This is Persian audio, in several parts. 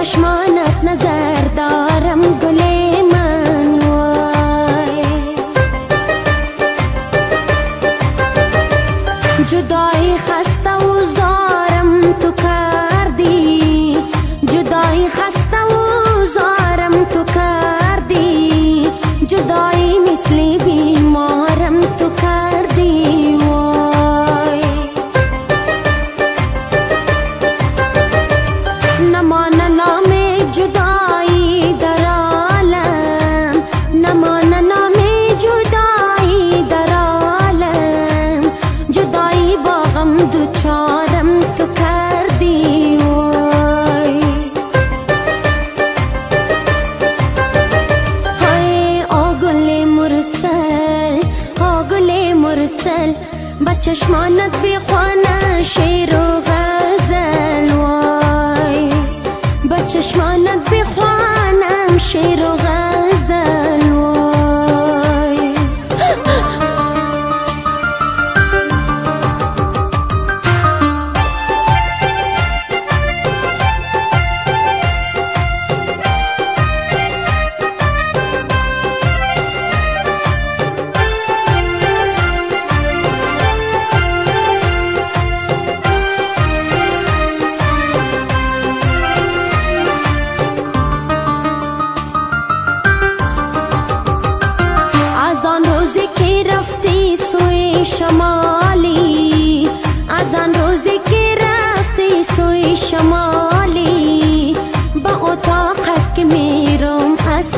چشمانت نظر دارم گل من وای. جدایی خسته و زارم تو کردی. جدایی خسته و زارم تو کردی. جدایی مثل بیمارم مرسل با چشمانت بخوانه شیر و غزل وای. با چشمانت بخوانم شیر و غزل. شمالی. از آن روزی که رفتی سوی شمالی. با اتاقت که میرم از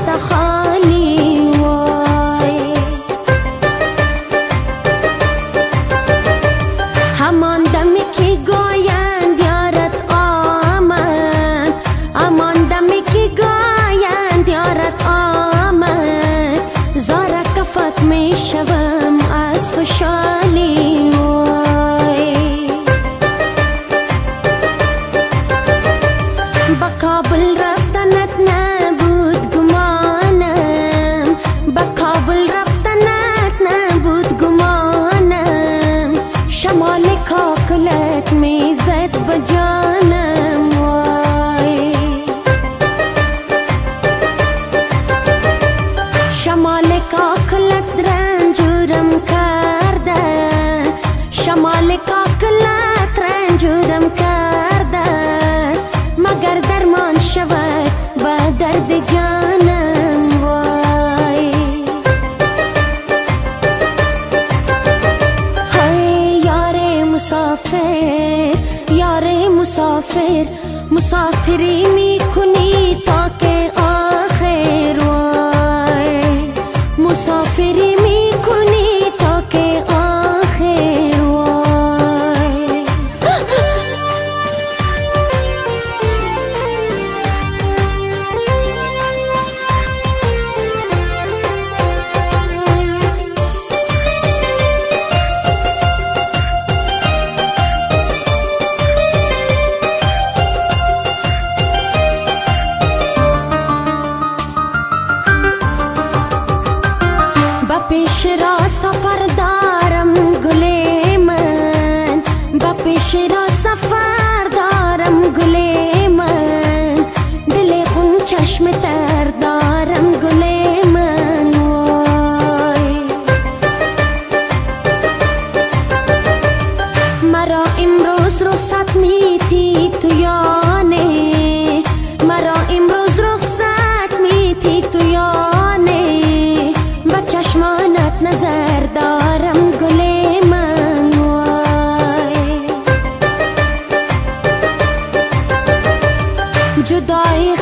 مسافر مسافری می‌کنی تا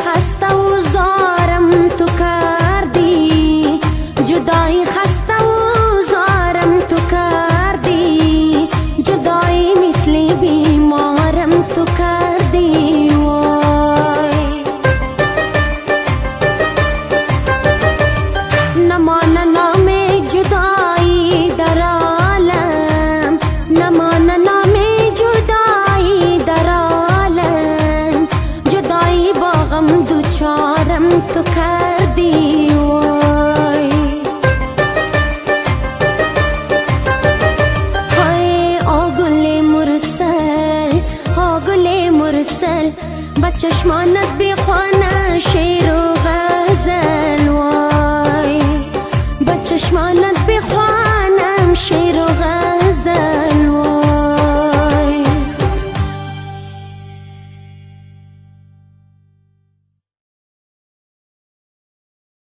جدای خسته و